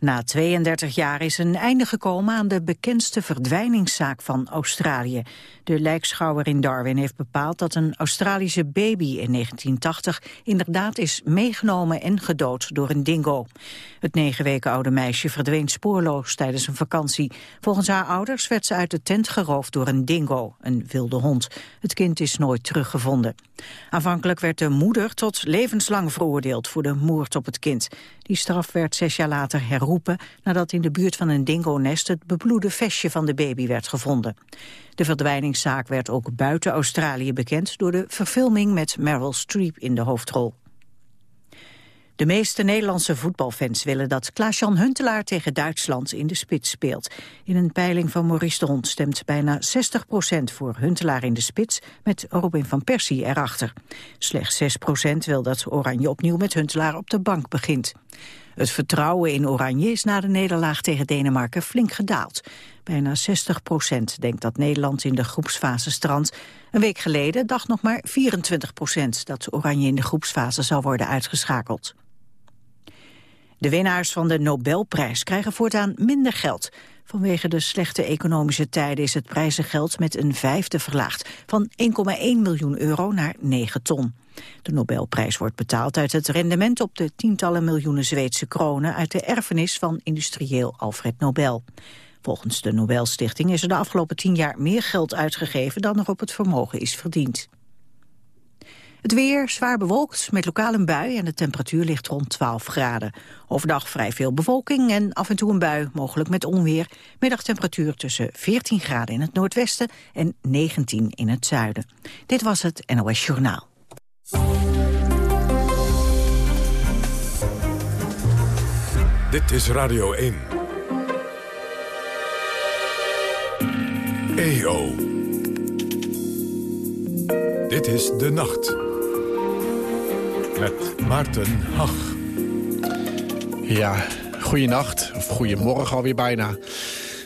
Na 32 jaar is een einde gekomen aan de bekendste verdwijningszaak van Australië. De lijkschouwer in Darwin heeft bepaald dat een Australische baby in 1980 inderdaad is meegenomen en gedood door een dingo. Het negen weken oude meisje verdween spoorloos tijdens een vakantie. Volgens haar ouders werd ze uit de tent geroofd door een dingo, een wilde hond. Het kind is nooit teruggevonden. Aanvankelijk werd de moeder tot levenslang veroordeeld voor de moord op het kind. Die straf werd zes jaar later herroepen nadat in de buurt van een dingonest het bebloede vestje van de baby werd gevonden. De verdwijningszaak werd ook buiten Australië bekend door de verfilming met Meryl Streep in de hoofdrol. De meeste Nederlandse voetbalfans willen dat Klaas-Jan Huntelaar tegen Duitsland in de spits speelt. In een peiling van Maurice de Hond stemt bijna 60% voor Huntelaar in de spits met Robin van Persie erachter. Slechts 6% wil dat Oranje opnieuw met Huntelaar op de bank begint. Het vertrouwen in Oranje is na de nederlaag tegen Denemarken flink gedaald. Bijna 60 procent denkt dat Nederland in de groepsfase strandt. Een week geleden dacht nog maar 24 procent dat Oranje in de groepsfase zal worden uitgeschakeld. De winnaars van de Nobelprijs krijgen voortaan minder geld. Vanwege de slechte economische tijden is het prijzengeld met een vijfde verlaagd. Van 1,1 miljoen euro naar 9 ton. De Nobelprijs wordt betaald uit het rendement op de tientallen miljoenen Zweedse kronen... uit de erfenis van industrieel Alfred Nobel. Volgens de Nobelstichting is er de afgelopen tien jaar meer geld uitgegeven... dan er op het vermogen is verdiend. Het weer zwaar bewolkt met lokaal een bui en de temperatuur ligt rond 12 graden. Overdag vrij veel bewolking en af en toe een bui, mogelijk met onweer. Middagtemperatuur tussen 14 graden in het noordwesten en 19 in het zuiden. Dit was het NOS Journaal. Dit is Radio 1. EO. Dit is De Nacht. Met Maarten Hach. Ja, goeienacht. Of goeiemorgen alweer bijna.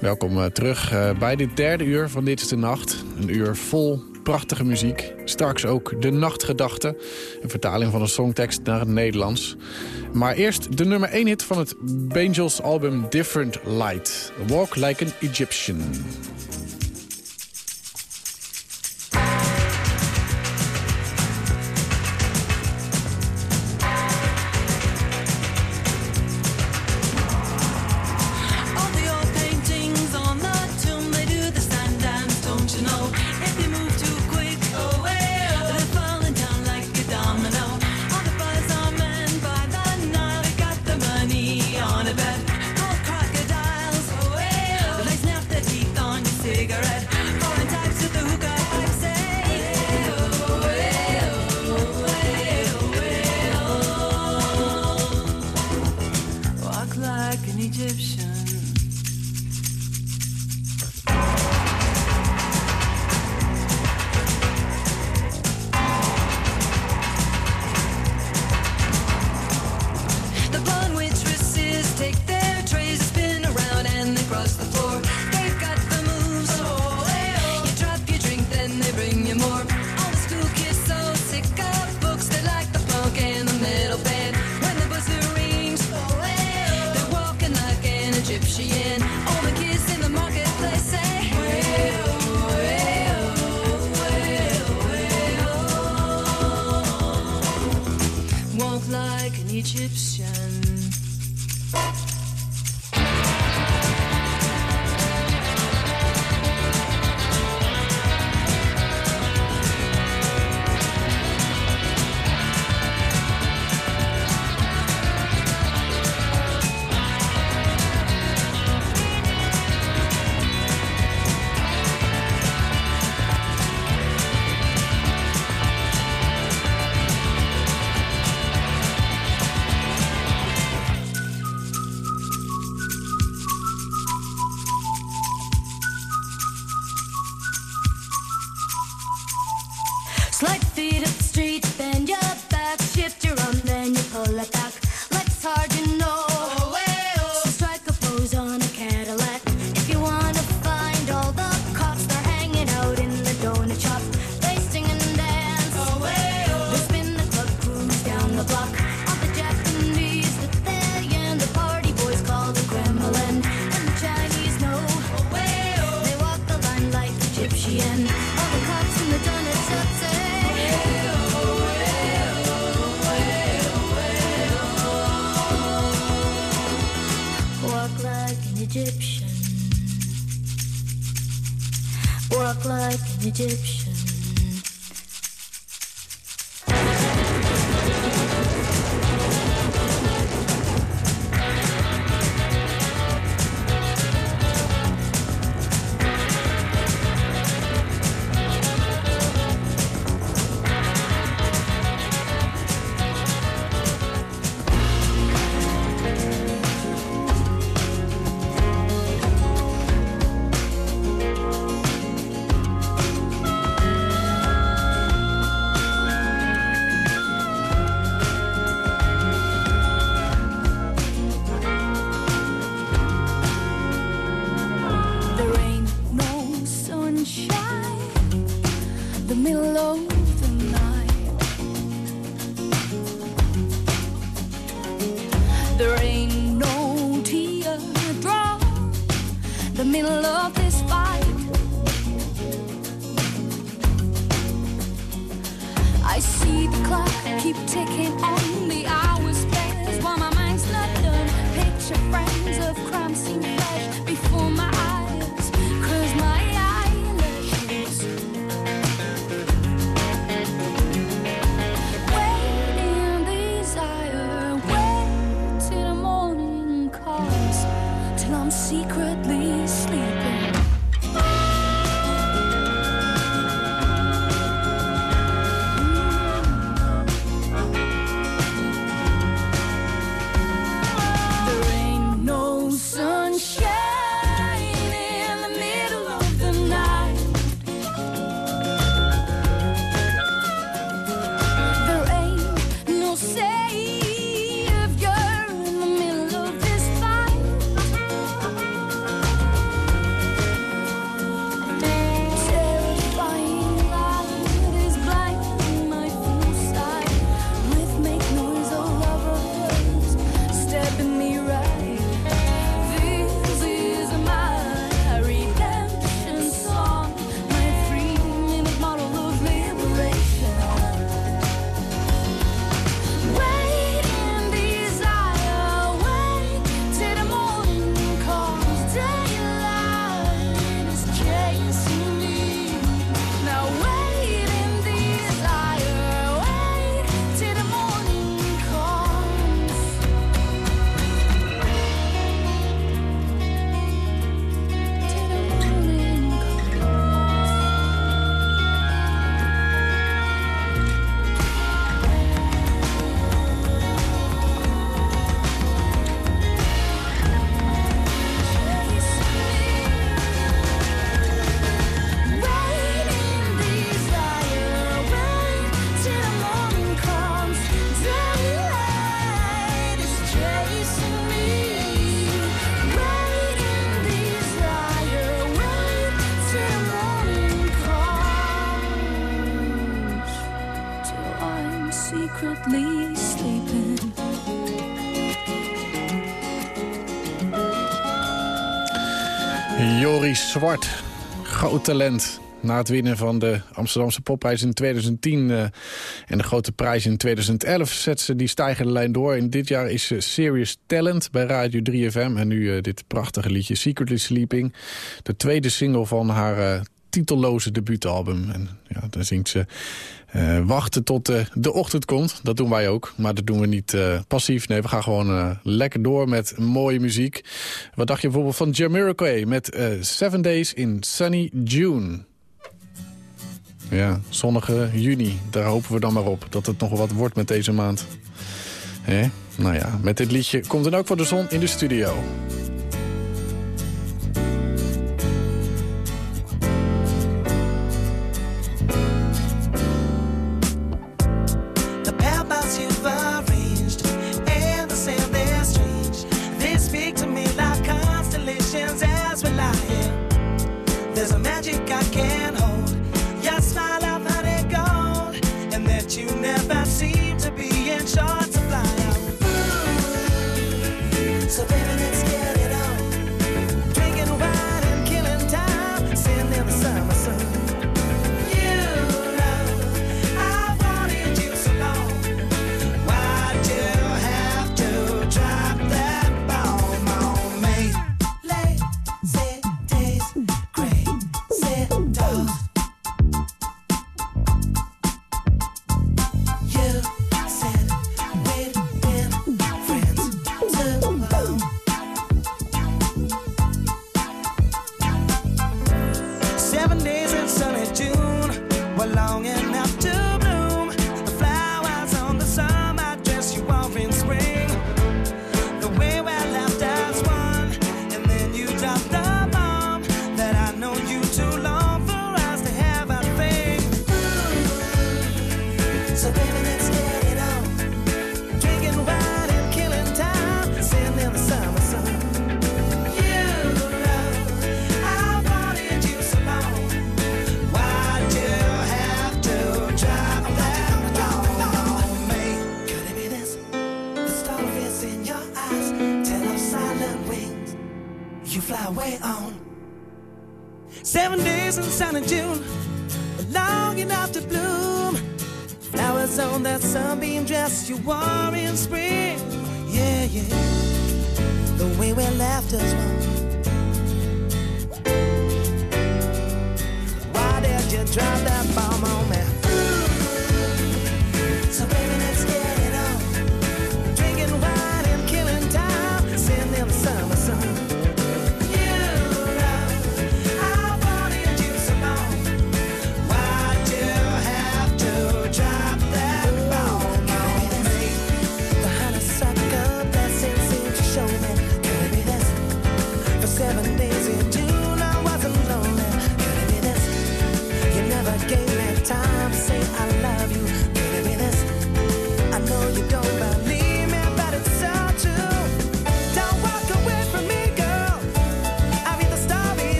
Welkom uh, terug uh, bij dit derde uur van Dit is de Nacht. Een uur vol prachtige muziek. Straks ook de nachtgedachte. Een vertaling van de songtekst naar het Nederlands. Maar eerst de nummer 1 hit van het Bangles album Different Light. Walk Like an Egyptian. You. Zwart, groot talent. Na het winnen van de Amsterdamse popprijs in 2010 uh, eh, en de grote prijs in 2011 zet ze die stijgende lijn door. En dit jaar is ze Serious Talent bij Radio 3FM. En nu uh, dit prachtige liedje Secretly Sleeping. De tweede single van haar uh, titelloze debuutalbum. En ja, daar zingt ze uh, wachten tot uh, de ochtend komt. Dat doen wij ook. Maar dat doen we niet uh, passief. Nee, we gaan gewoon lekker door met mooie muziek. Wat dacht je bijvoorbeeld van Jamiroquai met Seven Days in Sunny June? Ja, zonnige juni. Daar hopen we dan maar op. Dat het nog wat wordt met deze maand. Hè? Nou ja, met dit liedje komt dan ook voor de zon in de studio. you fly away on. Seven days in sunny June, long enough to bloom. Flowers on that sunbeam dress you wore in spring. Yeah, yeah. The way we left us one. Why did you drop that bomb on me?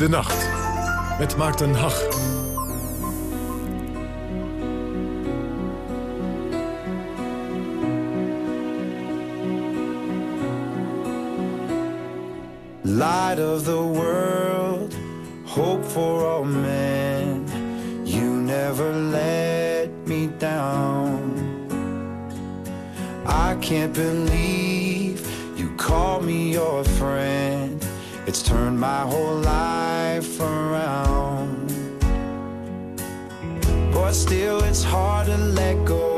de nacht. Met Maarten Hach. Light of the world, hope for all men. You never let me down. I can't believe you call me your friend. It's turned my whole life still it's hard to let go.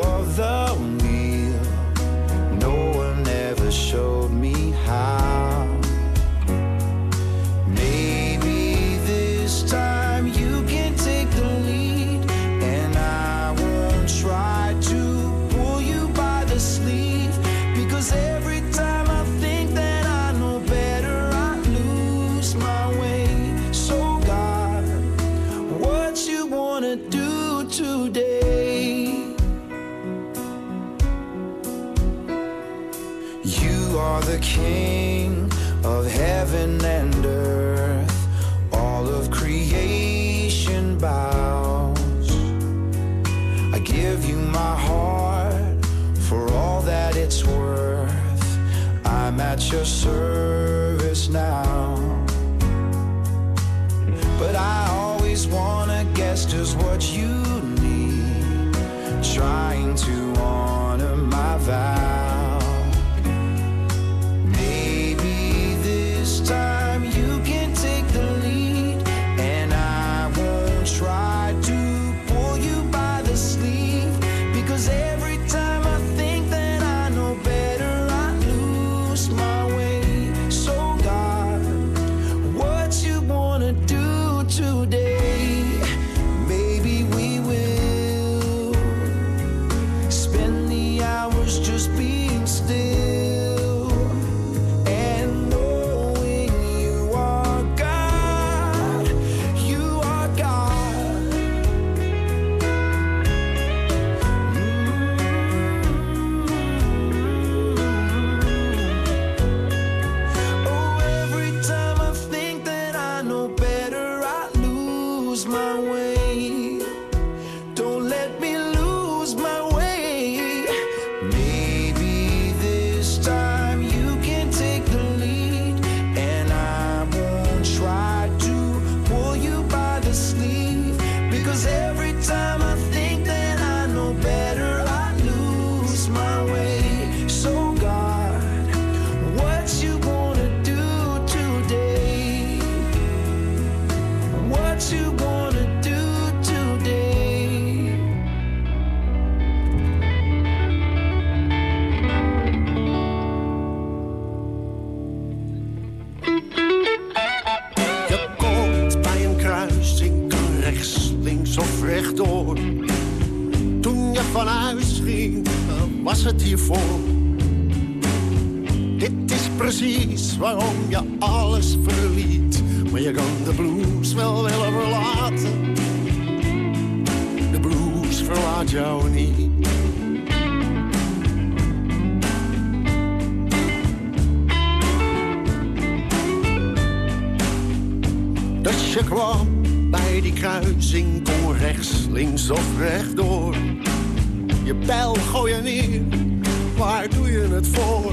Het voor?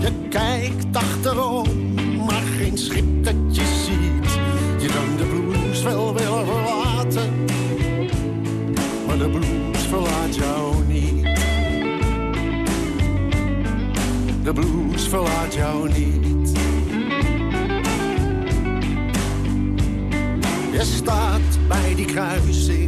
Je kijkt achterom, maar geen schip dat je ziet. Je kan de blues wel willen verlaten, maar de blues verlaat jou niet. De blues verlaat jou niet. Je staat bij die kruising,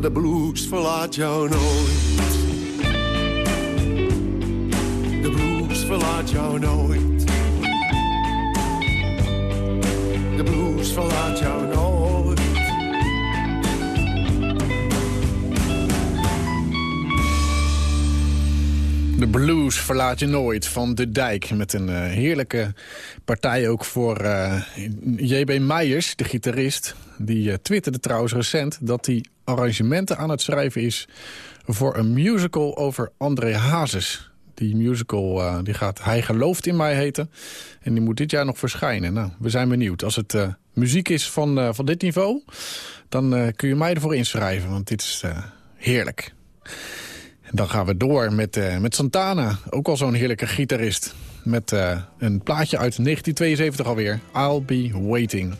De blues verlaat jou nooit. De blues verlaat jou nooit. De blues verlaat jou nooit. De blues verlaat je nooit van De Dijk. Met een eh, heerlijke partij ook voor eh, J.B. Meijers, de gitarist. Die uh, twitterde trouwens recent dat hij arrangementen aan het schrijven is... voor een musical over André Hazes. Die musical eh, die gaat Hij gelooft in mij heten. En die moet dit jaar nog verschijnen. Nou, we zijn benieuwd. Als het eh, muziek is van, eh, van dit niveau... dan kun je mij ervoor inschrijven, want dit is heerlijk. En dan gaan we door met, met Santana. Ook al zo'n heerlijke gitarist. Met een plaatje uit 1972 alweer. I'll Be Waiting.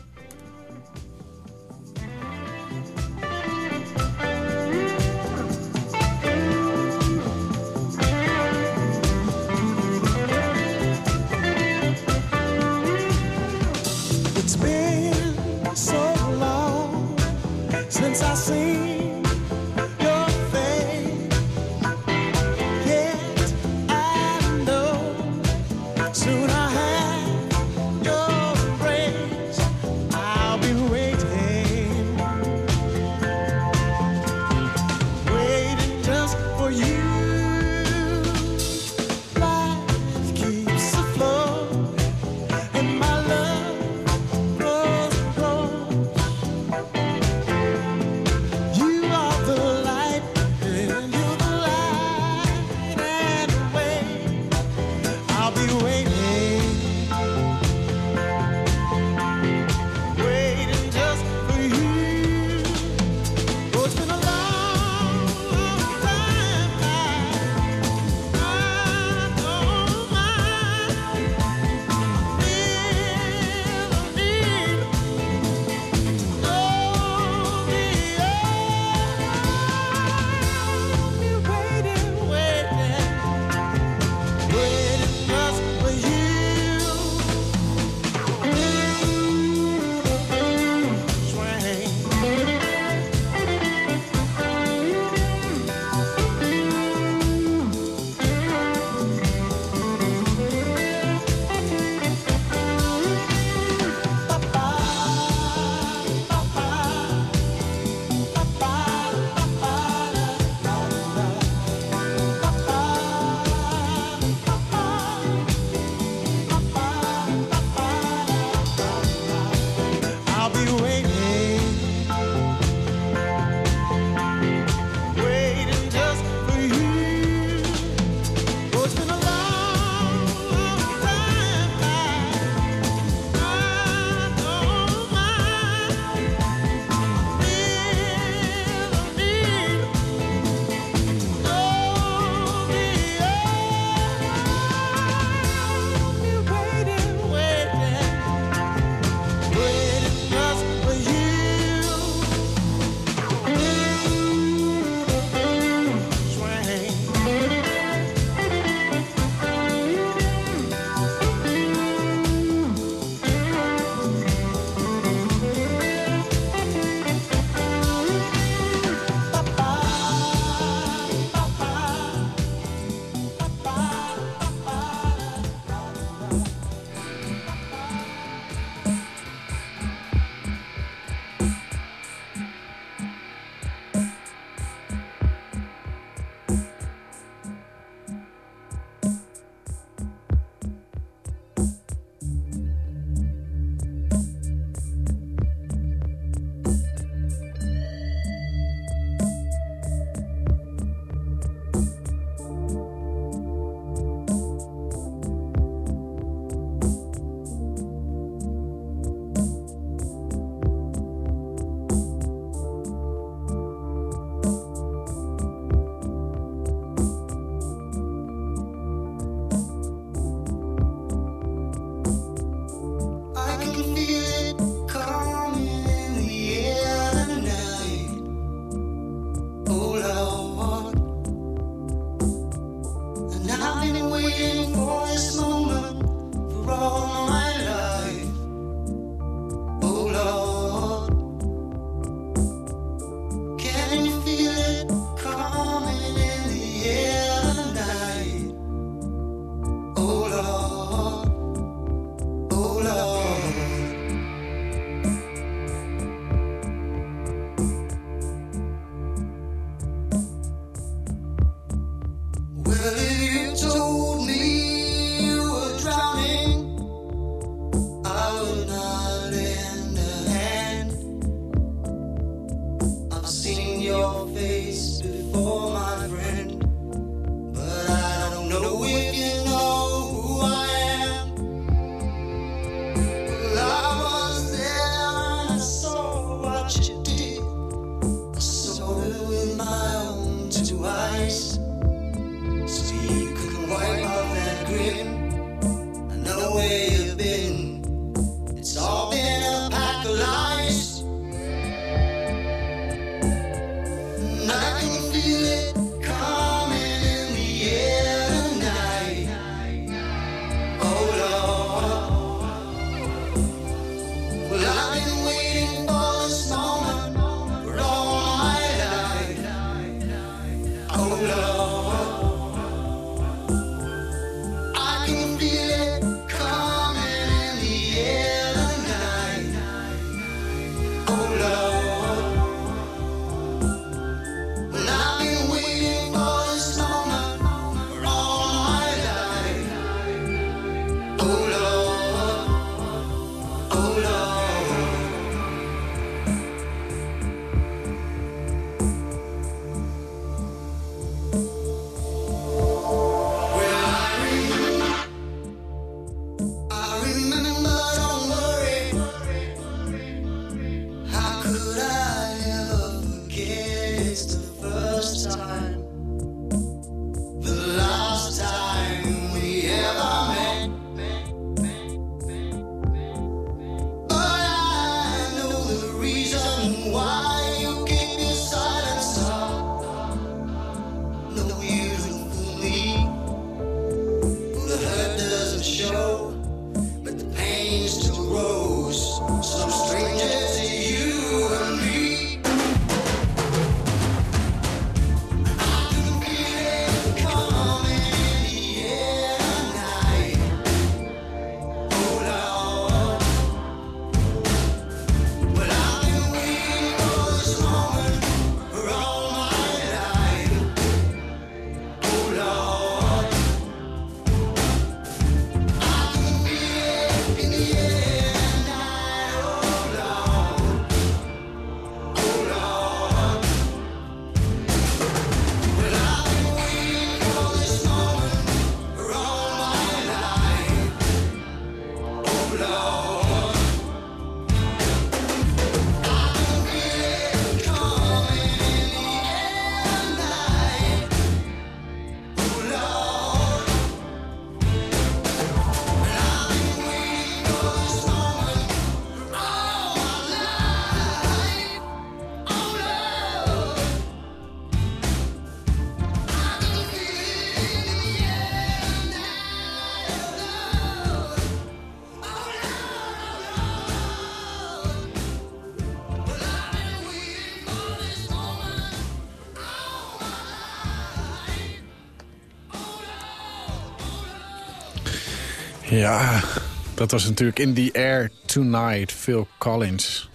Dat was natuurlijk In the Air Tonight, Phil Collins.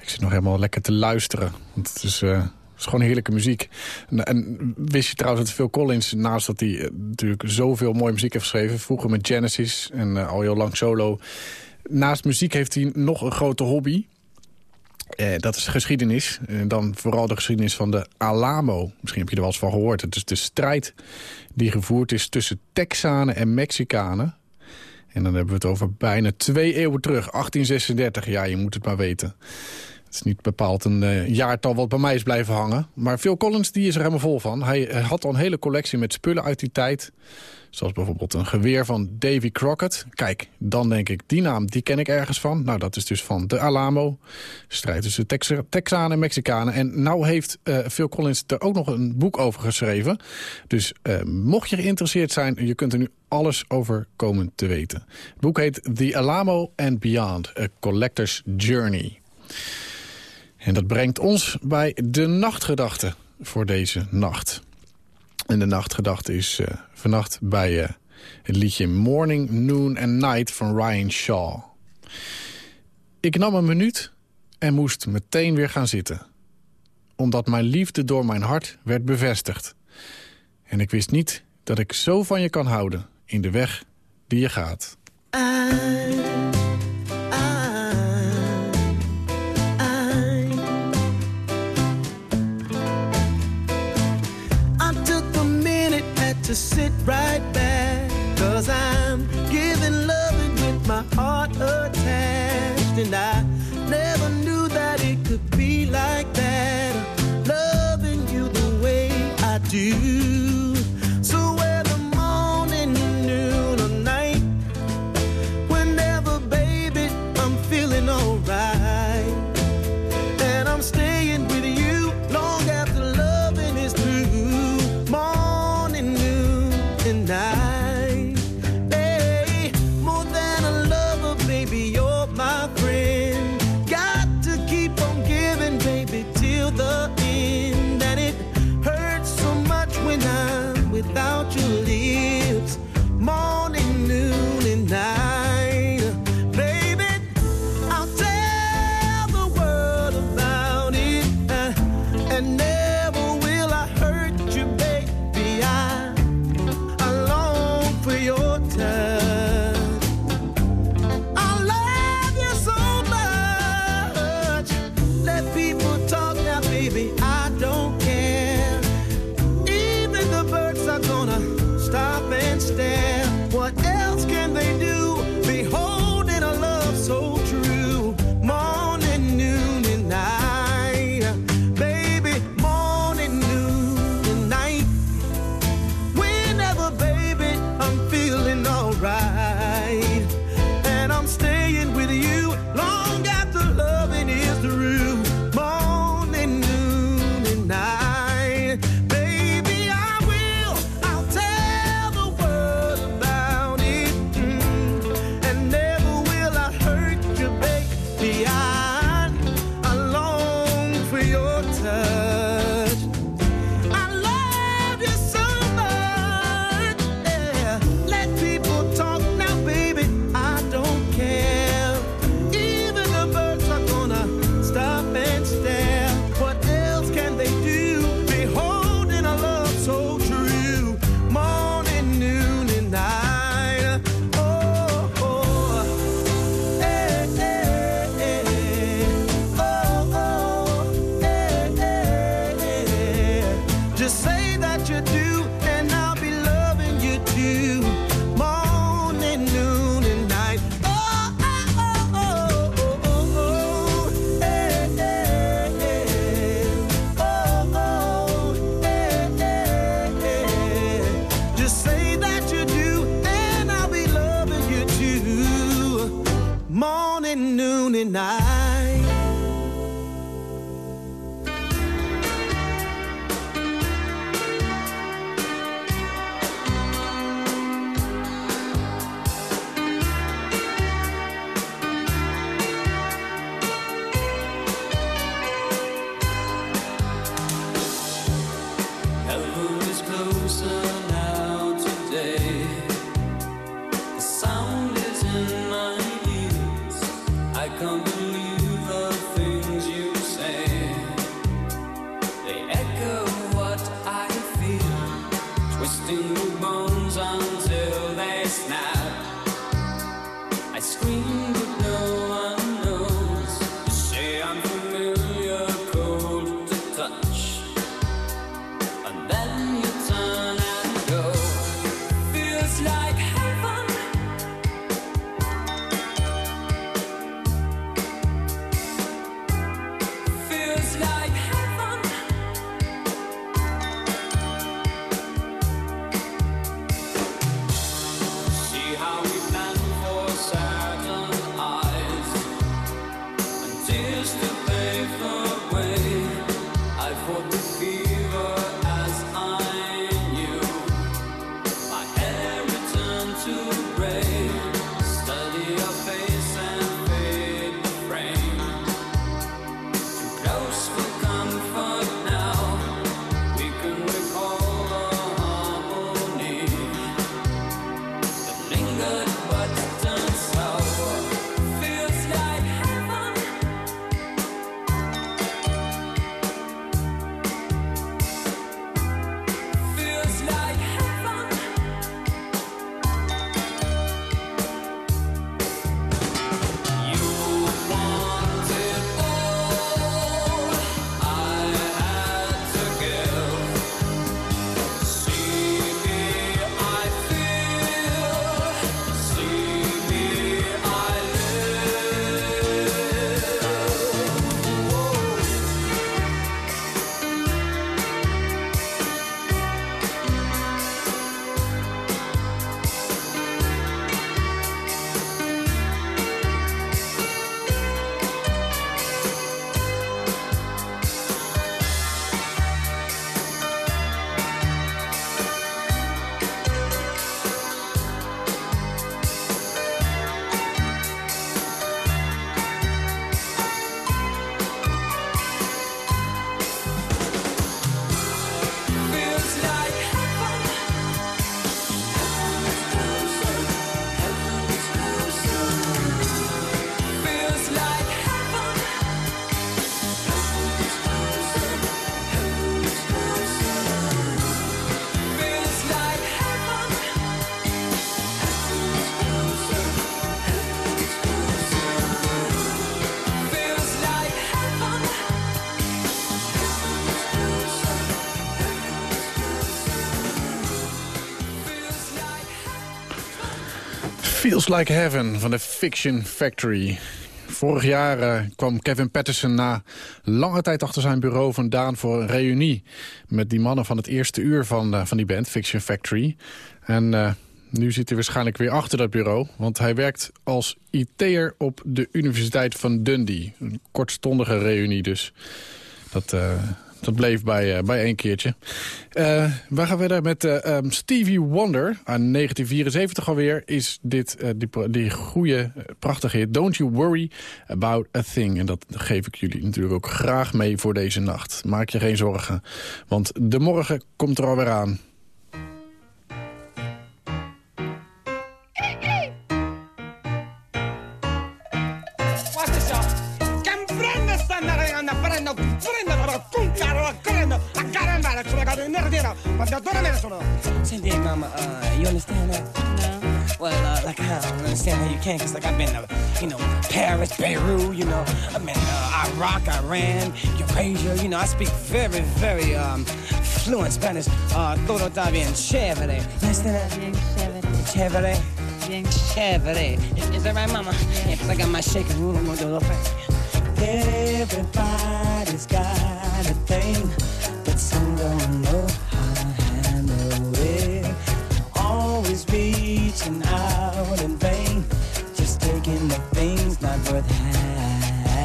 Ik zit nog helemaal lekker te luisteren. Want het is, eh, gewoon heerlijke muziek. En, wist je trouwens dat Phil Collins, naast dat hij eh, natuurlijk zoveel mooie muziek heeft geschreven... vroeger met Genesis en eh, al heel lang solo... naast muziek heeft hij nog een grote hobby... Dat is geschiedenis. En dan vooral de geschiedenis van de Alamo. Misschien heb je er wel eens van gehoord. Het is de strijd die gevoerd is tussen Texanen en Mexicanen. En dan hebben we het over bijna twee eeuwen terug. 1836, ja, je moet het maar weten. Het is niet bepaald een eh, jaartal wat bij mij is blijven hangen. Maar Phil Collins die is er helemaal vol van. Hij eh, had al een hele collectie met spullen uit die tijd. Zoals bijvoorbeeld een geweer van Davy Crockett. Kijk, dan denk ik, die naam die ken ik ergens van. Nou, dat is dus van de Alamo. Strijd tussen Tex Texanen en Mexicanen. En nou heeft eh, Phil Collins er ook nog een boek over geschreven. Dus mocht je geïnteresseerd zijn, je kunt er nu alles over komen te weten. Het boek heet The Alamo and Beyond, A Collector's Journey. En dat brengt ons bij de nachtgedachte voor deze nacht. En de nachtgedachte is uh, vannacht bij uh, het liedje Morning, Noon and Night van Ryan Shaw. Ik nam een minuut en moest meteen weer gaan zitten. Omdat mijn liefde door mijn hart werd bevestigd. En ik wist niet dat ik zo van je kan houden in de weg die je gaat. to sit right back. Cause I'm giving loving with my heart attached. And I for me. Feels Like Heaven van de Fiction Factory. Vorig jaar eh, kwam Kevin Patterson na lange tijd achter zijn bureau vandaan voor een reunie met die mannen van het eerste uur van, eh, van die band, Fiction Factory. En eh, nu zit hij waarschijnlijk weer achter dat bureau, want hij werkt als IT'er op de Universiteit van Dundee. Een kortstondige reunie dus. Dat, dat bleef bij, eh, bij één keertje. Eh, we gaan verder met eh, ehm, Stevie Wonder. Aan 1974 alweer is dit die, die goede, prachtige hit... Don't You Worry About A Thing. En dat geef ik jullie natuurlijk ook graag mee voor deze nacht. Maak je geen zorgen, want de morgen komt er alweer aan. Nero, ma da dove me ne sono? Send it, mama. Uh, you understand that? No. Well, uh, like I don't understand how you can, cause like I've been, uh, you know, Paris, Beirut, you know, I've been uh, Iraq, Iran, Eurasia, you know, I speak very, very um, fluent Spanish. Uh, todo está bien chévere. You understand that? Bien chévere, Chévere. bien Chévere. Is, is that right, mama? Yeah, cause I got my shaking room, I'm gonna do a little thing. Everybody's got a thing, but some don't know Always reaching out in vain, just taking the things not worth having.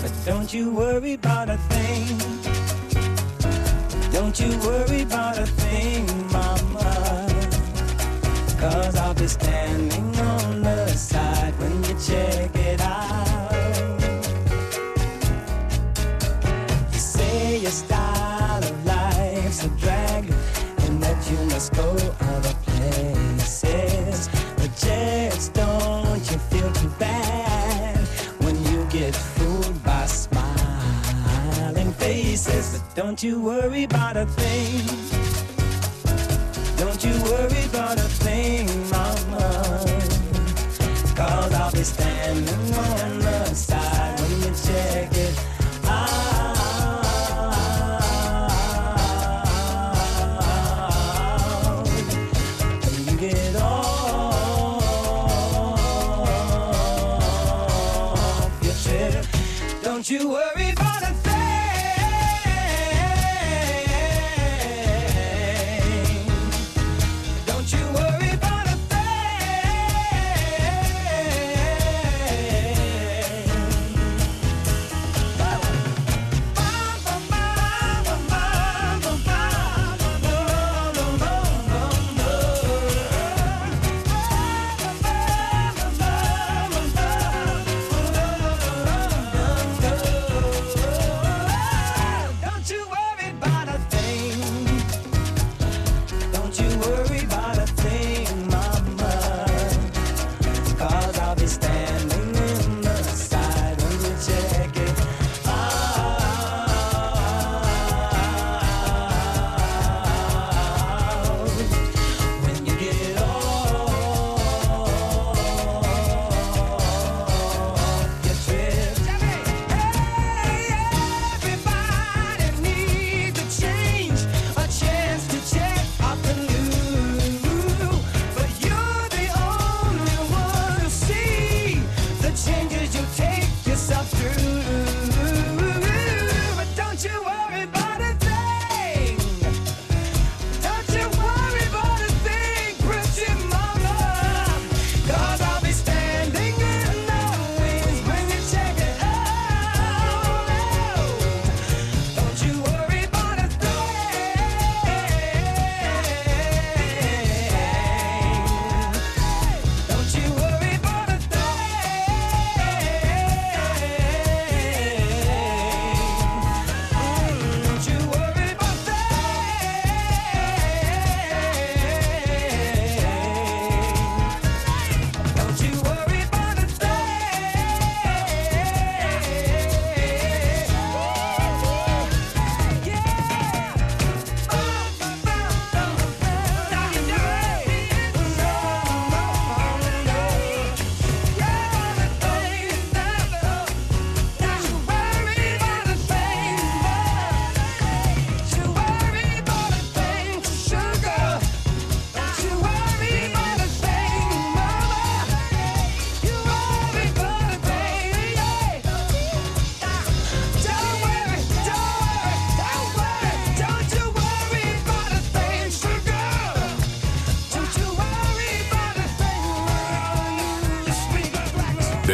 But don't you worry about a thing. Don't you worry about a thing, don't you worry about a thing. Don't you worry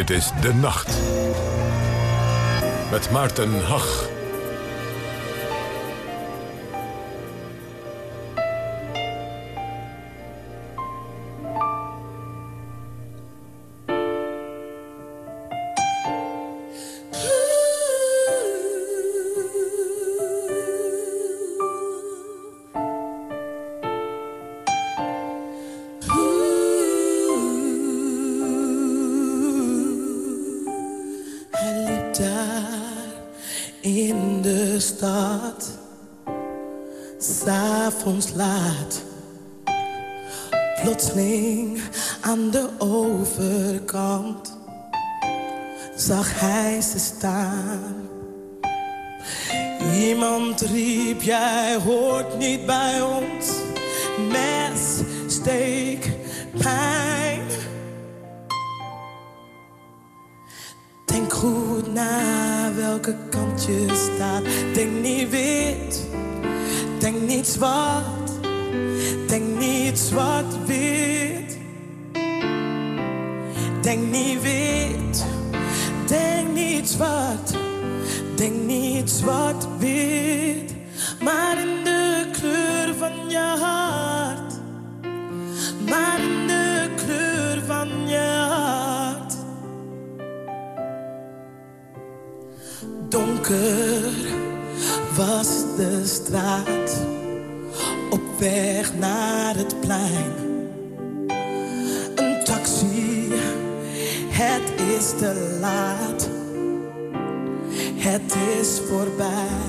Dit is De Nacht. Met Maarten Hag. S'avonds laat. Plotseling aan de overkant zag hij ze staan. Iemand riep, jij hoort niet bij ons. Mes, steek, pijn. Denk goed na welke kant je staat. Denk niet wit, denk niet zwart. Zwart-wit. Denk niet wit, denk niet zwart. Denk niet zwart-wit, maar in de kleur van je hart. Maar in de kleur van je hart. Donker was de straat, op weg naar Een taxi, het is te laat, het is voorbij.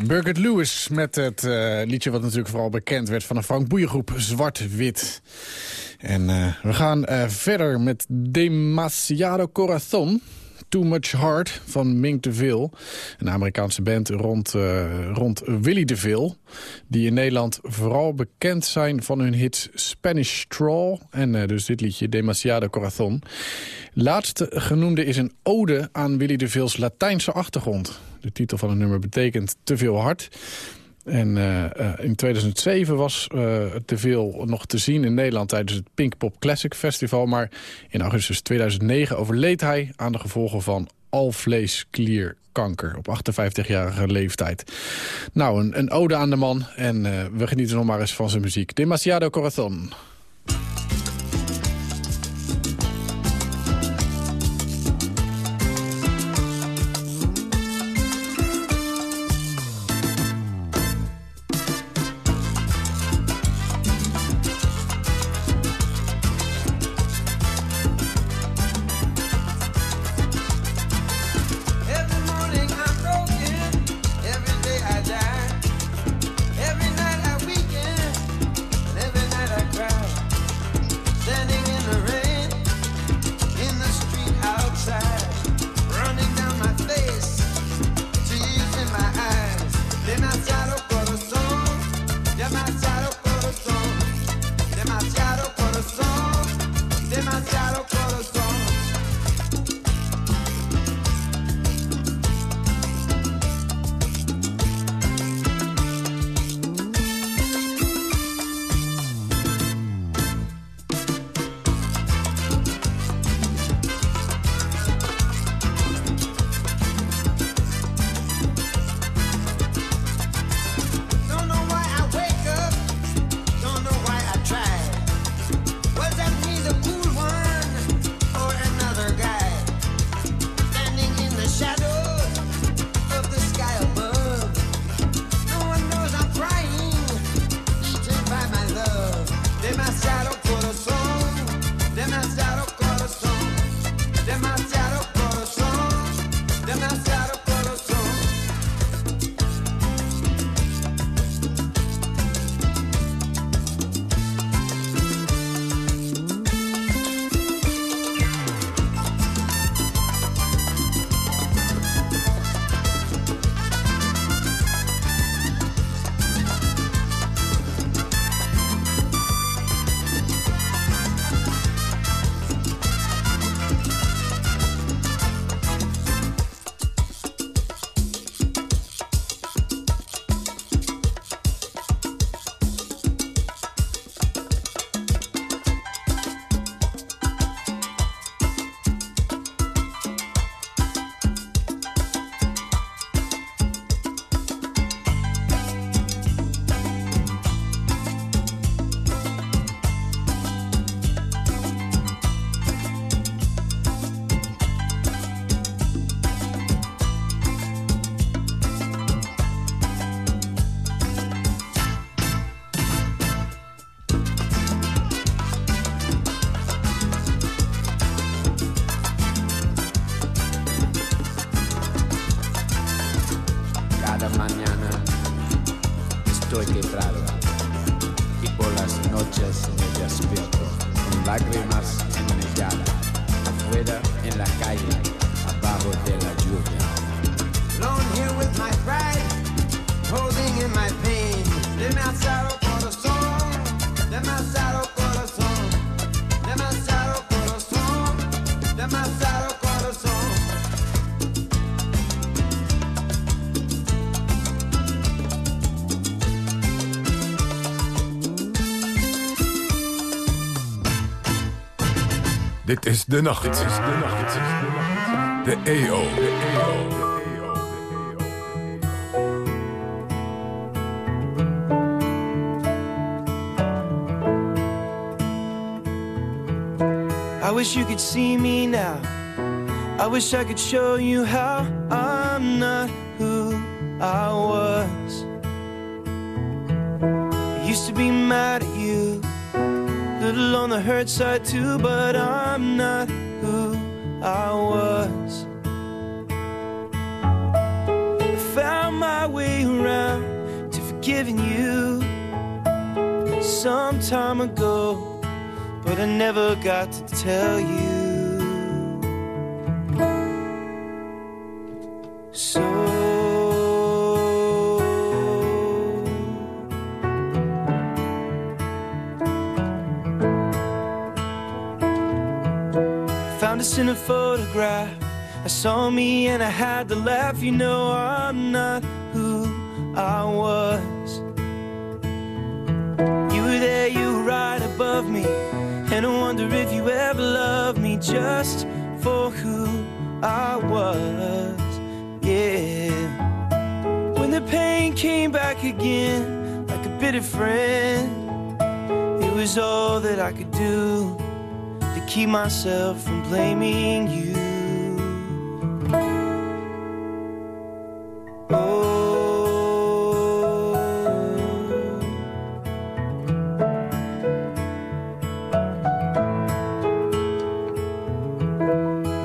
Ja, Lewis met het eh, liedje wat natuurlijk vooral bekend werd... van de Frank Boeiengroep Zwart-Wit. En eh, we gaan eh, verder met Demasiado Corazon... Too Much Heart van Mink DeVille. Een Amerikaanse band rond, eh, rond Willy DeVille. Die in Nederland vooral bekend zijn van hun hits Spanish Straw. En dus dit liedje Demasiado Corazon. Laatste genoemde is een ode aan Willy DeVille's Latijnse achtergrond. De titel van het nummer betekent te veel hart. En eh, eh, in 2007 was eh, te veel nog te zien in Nederland tijdens het Pinkpop Classic Festival. Maar in augustus 2009 overleed hij aan de gevolgen van alvleesklierkanker op 58-jarige leeftijd. Nou, een, een ode aan de man en we genieten nog maar eens van zijn muziek. Demasiado Corazon. Afuera en la calle, abajo de la lluvia. Alone here with my pride, holding in my pain. Demasiado corazón, corazón, Dit is de nacht. Dit is de nacht. De EO. De EO. I wish you could see me now. I wish I could show you how I'm not who I was. I used to be mad at you, little on the hurt side too, but I'm not who I was. I found my way around to forgiving you some time ago but I never got to tell you. A photograph. I saw me and I had to laugh. You know, I'm not who I was. You were there, you were right above me. And I wonder if you ever loved me just for who I was. Yeah. When the pain came back again, like a bitter friend, it was all that I could do keep myself from blaming you. Oh.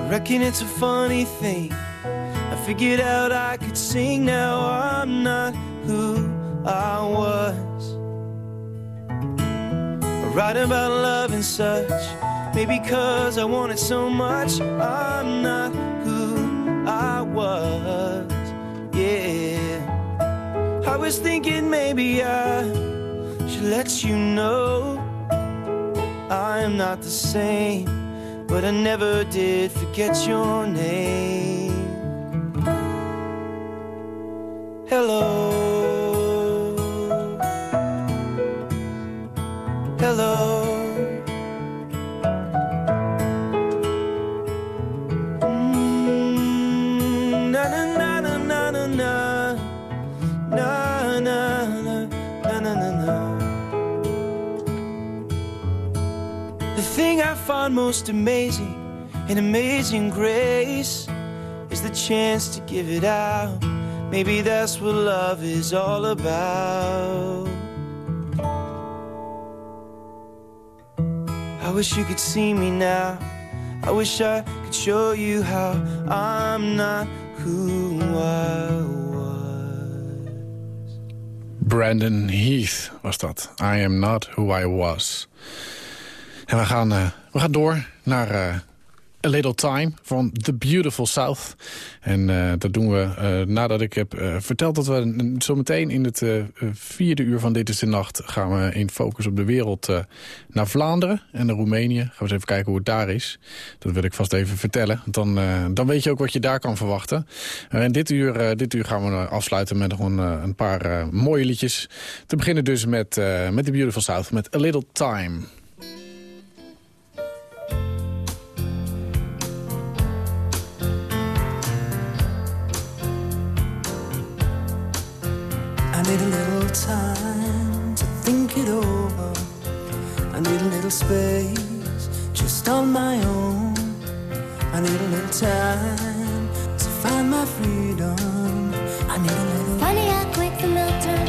Reckon it's a funny thing. I figured out I could sing now. I'm not who I was. I write about love and such. Maybe cause I want it so much. I'm not who I was. Yeah. I was thinking maybe I should let you know I am not the same. But I never did forget your name. Hello. Find most amazing in amazing grace is the chance to give it out. Maybe that's what love is all about. I wish you could see me now. I wish I could show you how I'm not who I was. Brandon Heath was dat. I am not who I was. En we gaan, eh, we gaan door naar eh, A Little Time van The Beautiful South. En eh, dat doen we eh, nadat ik heb verteld dat we zometeen in het vierde uur van Dit is de Nacht... gaan we in focus op de wereld naar Vlaanderen en naar Roemenië. Gaan we eens even kijken hoe het daar is. Dat wil ik vast even vertellen. Dan, dan weet je ook wat je daar kan verwachten. En dit uur, dit uur gaan we afsluiten met nog een, een paar mooie liedjes. Te beginnen dus met, met The Beautiful South, met A Little Time. Need a little time to think it over. I need a little space just on my own. I need a little time to find my freedom. I need a little. Funny how quick the milk turns